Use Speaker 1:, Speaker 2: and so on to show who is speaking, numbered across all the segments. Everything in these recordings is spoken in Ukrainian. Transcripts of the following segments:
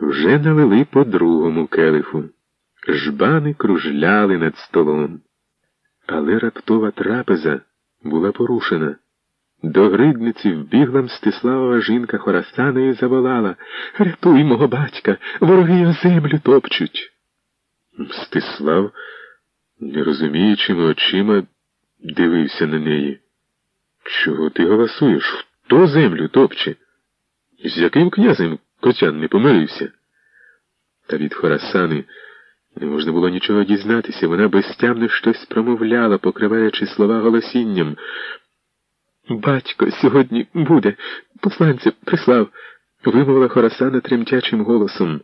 Speaker 1: вже налили по другому келиху. Жбани кружляли над столом. Але раптова трапеза була порушена. До гридниці вбігла Мстиславова жінка Хорасана і заволала Рятуй мого батька, вороги його землю топчуть. Мстислав, не розуміючими очима, дивився на неї. Чого ти голосуєш? Хто землю топче? З яким князем Котян не помилився? Та від Хорасани не можна було нічого дізнатися, вона безтямно щось промовляла, покриваючи слова голосінням. Батько сьогодні буде, посланця прислав, вимовила Хорасана тремтячим голосом.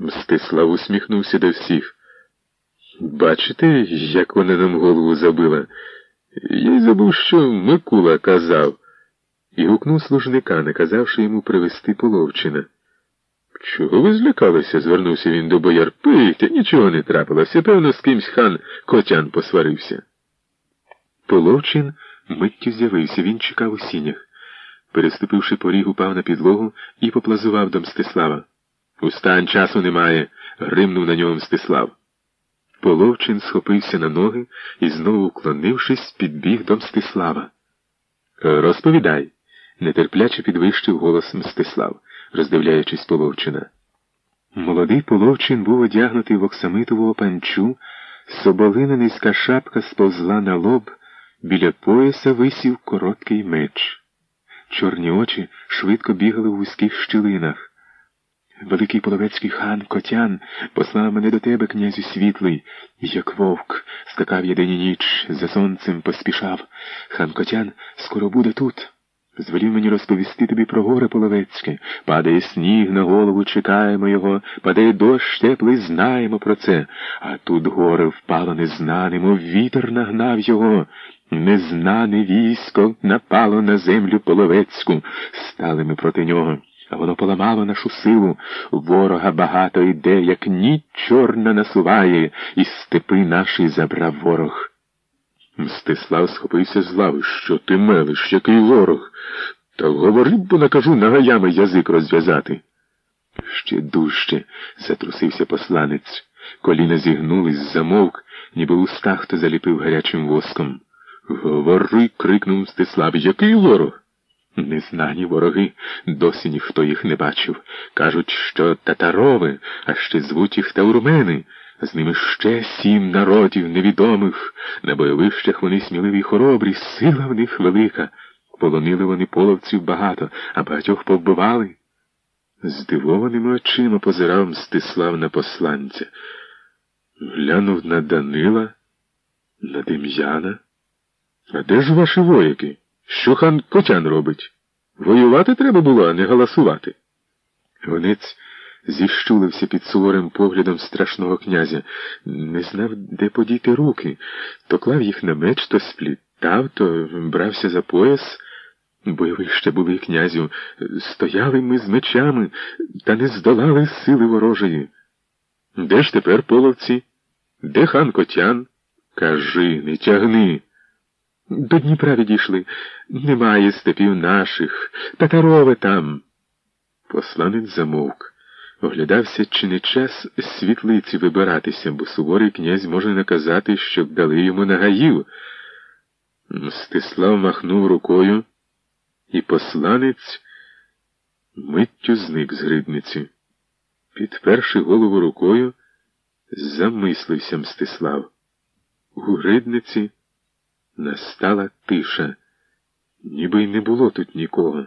Speaker 1: Мстислав усміхнувся до всіх. Бачите, як вона нам голову забила? Я й забув, що Микула казав, і гукнув служника, наказавши йому привезти половчина. Чого ви злякалися? звернувся він до бояр. Пийте, нічого не трапилося. Певно, з кимсь хан Котян посварився. Половчин миттю з'явився, він чекав у сінях. Переступивши поріг, упав на підлогу і поплазував до Мстислава. Устань часу немає, гримнув на нього Мстислав. Половчин схопився на ноги і, знову уклонившись, підбіг до Мстислава. Розповідай, нетерпляче підвищив голос Мстислав, роздивляючись Половчина. Молодий Половчин був одягнутий в оксамитову панчу, соболина низька шапка сповзла на лоб, біля пояса висів короткий меч. Чорні очі швидко бігали у вузьких щілинах. Великий половецький хан Котян послав мене до тебе, князю світлий, як вовк, скакав я день і ніч, за сонцем поспішав. Хан Котян скоро буде тут. Звелів мені розповісти тобі про горе половецьке. Падає сніг на голову, чекаємо його, падає дощ теплий, знаємо про це. А тут горе впало незнане, мов вітер нагнав його. Незнане військо напало на землю половецьку. Стали ми проти нього. А воно поламало нашу силу. Ворога багато йде, як ніч чорна насуває, і степи наші забрав ворог. Мстислав схопився з лави. Що ти мелиш, який ворог? Та говори, бо накажу нагаями язик розв'язати. Ще дужче затрусився посланець. Коліна зігнулись, замовк, ніби уста хто заліпив гарячим воском. Говори, крикнув Мстислав, який ворог? Незнані вороги, досі ніхто їх не бачив. Кажуть, що татарови, а ще звуть їх таурмени. З ними ще сім народів невідомих. На бойовищах вони сміливі й хоробрі, сила в них велика. Полонили вони половців багато, а багатьох повбивали. Здивованими очима позирав Мстислав на посланця. Глянув на Данила, на Дем'яна. А де ж ваші вояки? Що хан Котян робить? Воювати треба було, а не галасувати. Гонець зіщулився під суворим поглядом страшного князя, не знав, де подіти руки, то клав їх на меч, то сплітав, то брався за пояс. Бо ви ще були, князю, стояли ми з мечами та не здолали сили ворожої. Де ж тепер половці? Де хан Котян? Кажи, не тягни. До Дніпра відійшли. Немає степів наших, татарове там. Посланець замовк. Оглядався, чи не час світлиці вибиратися, бо суворий князь може наказати, щоб дали йому нагаїв. Мстислав махнув рукою, і посланець миттю зник з гридниці. Підперши голову рукою, замислився Мстислав. У гридниці Настала тиша, ніби й не було тут нікого.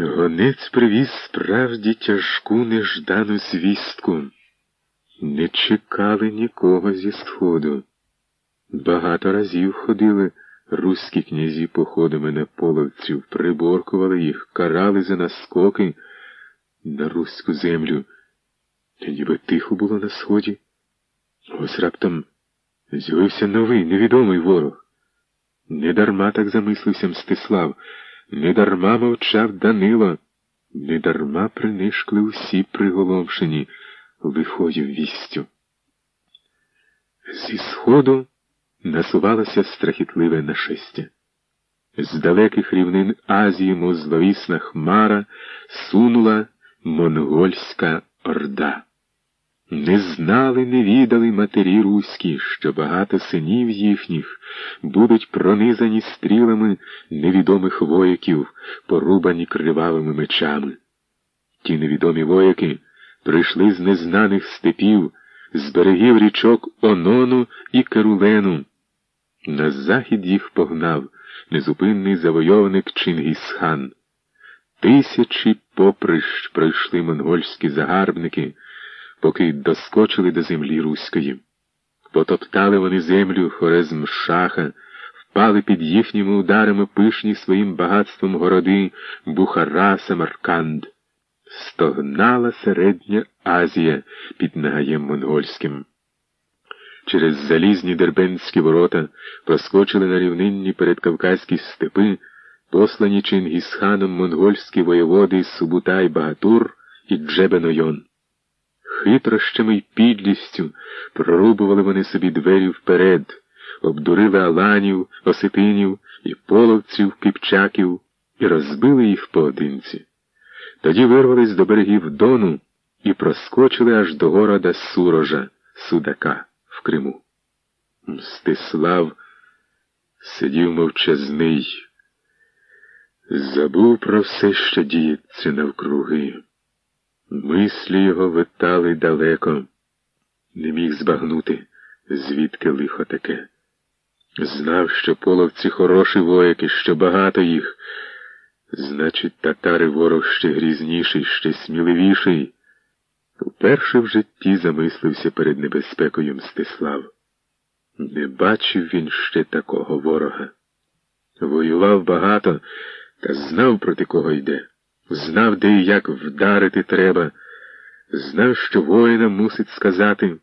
Speaker 1: Гонець привіз справді тяжку неждану звістку. Не чекали нікого зі сходу. Багато разів ходили руські князі походами на половців, приборкували їх, карали за наскоки на руську землю. Та ніби тихо було на сході. Ось раптом з'явився новий невідомий ворог. Недарма так замислився Мстислав, недарма мовчав Данило, недарма принишкли усі приголомшені лихою вістю. Зі сходу насувалося страхітливе нашестя. З далеких рівнин Азії, мов зловісна хмара, сунула монгольська орда. Не знали, не відали матері руські, що багато синів їхніх будуть пронизані стрілами невідомих вояків, порубані кривавими мечами. Ті невідомі вояки прийшли з незнаних степів, з берегів річок Онону і Керулену. На захід їх погнав незупинний завойовник Чингісхан. Тисячі поприщ пройшли монгольські загарбники, поки доскочили до землі руської. Потоптали вони землю хорезм шаха, впали під їхніми ударами пишні своїм багатством городи Бухара Самарканд. Стогнала середня Азія під нагаєм монгольським. Через залізні дербенські ворота проскочили на рівнинні передкавказькі степи, послані Чингісханом монгольські воєводи Субутай Багатур і Джебенойон. Хитрощами й підлістю прорубували вони собі двері вперед, обдурили аланів, осетинів і половців, кипчаків і розбили їх поодинці. Тоді вирвались до берегів Дону і проскочили аж до города Сурожа, Судака в Криму. Мстислав сидів мовчазний, забув про все, що діється навкруги. Мислі його витали далеко, не міг збагнути, звідки лихо таке. Знав, що половці хороші вояки, що багато їх. Значить, татари ворог ще грізніший, ще сміливіший. Вперше в житті замислився перед небезпекою Мстислав. Не бачив він ще такого ворога. Воював багато, та знав, проти кого йде, знав, де і як вдарити треба, знав, що воїна мусить сказати.